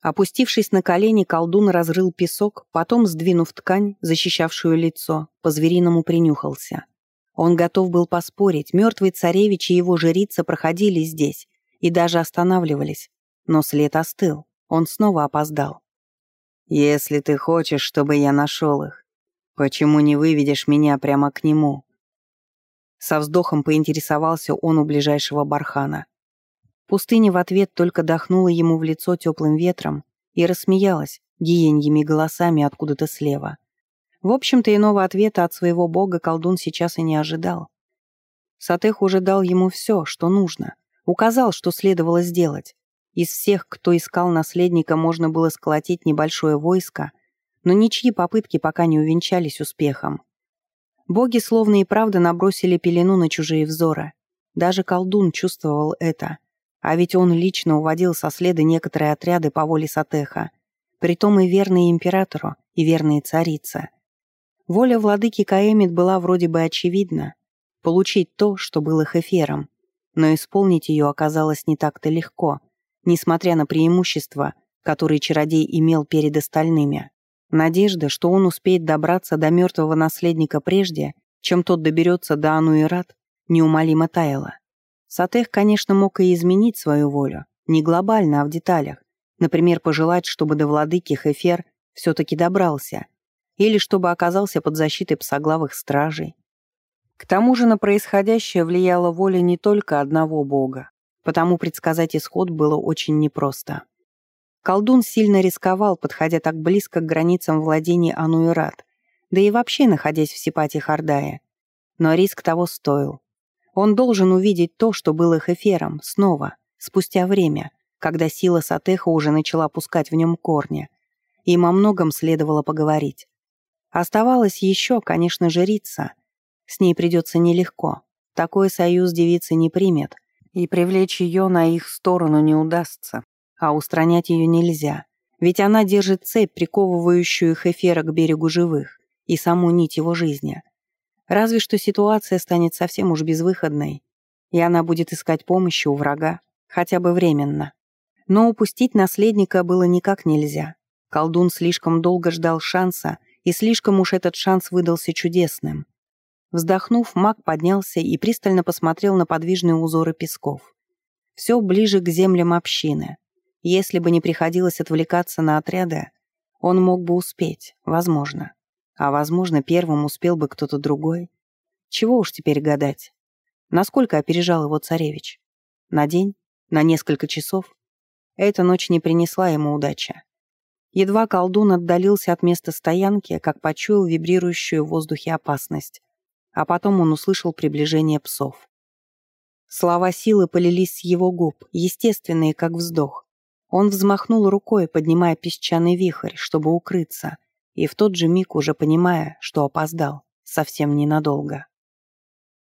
Опустившись на колени, колдун разрыл песок, потом, сдвинув ткань, защищавшую лицо, по-звериному принюхался. Он готов был поспорить, мертвый царевич и его жрица проходили здесь и даже останавливались, но след остыл, он снова опоздал. «Если ты хочешь, чтобы я нашел их, почему не выведешь меня прямо к нему?» Со вздохом поинтересовался он у ближайшего бархана. Пустыня в ответ только дохнула ему в лицо теплым ветром и рассмеялась гиеньими голосами откуда-то слева. В общем-то, иного ответа от своего бога колдун сейчас и не ожидал. Сатех уже дал ему все, что нужно, указал, что следовало сделать. Из всех, кто искал наследника, можно было сколотить небольшое войско, но ничьи попытки пока не увенчались успехом. Боги словно и правда набросили пелену на чужие взоры. Даже колдун чувствовал это — а ведь он лично уводил со следа некоторые отряды по воле Сатеха, притом и верные императору, и верные царице. Воля владыки Каэмит была вроде бы очевидна — получить то, что было Хефером, но исполнить ее оказалось не так-то легко, несмотря на преимущества, которые чародей имел перед остальными. Надежда, что он успеет добраться до мертвого наследника прежде, чем тот доберется до Ануират, неумолимо таяла. Сатех, конечно, мог и изменить свою волю, не глобально, а в деталях. Например, пожелать, чтобы до владыки Хефер все-таки добрался, или чтобы оказался под защитой псоглавых стражей. К тому же на происходящее влияла воля не только одного бога, потому предсказать исход было очень непросто. Колдун сильно рисковал, подходя так близко к границам владений Ануират, да и вообще находясь в Сипате Хардае. Но риск того стоил. Он должен увидеть то, что было Хефером, снова, спустя время, когда сила Сатеха уже начала пускать в нем корни. Им о многом следовало поговорить. Оставалось еще, конечно, жрица. С ней придется нелегко. Такой союз девицы не примет, и привлечь ее на их сторону не удастся. А устранять ее нельзя, ведь она держит цепь, приковывающую Хефера к берегу живых, и саму нить его жизни. Разве что ситуация станет совсем уж безвыходной, и она будет искать помощи у врага, хотя бы временно. Но упустить наследника было никак нельзя. Колдун слишком долго ждал шанса, и слишком уж этот шанс выдался чудесным. Вздохнув, маг поднялся и пристально посмотрел на подвижные узоры песков. Все ближе к землям общины. Если бы не приходилось отвлекаться на отряды, он мог бы успеть, возможно. А, возможно, первым успел бы кто-то другой. Чего уж теперь гадать. Насколько опережал его царевич? На день? На несколько часов? Эта ночь не принесла ему удачи. Едва колдун отдалился от места стоянки, как почуял вибрирующую в воздухе опасность. А потом он услышал приближение псов. Слова силы полились с его губ, естественные, как вздох. Он взмахнул рукой, поднимая песчаный вихрь, чтобы укрыться — и в тот же миг уже понимая, что опоздал, совсем ненадолго.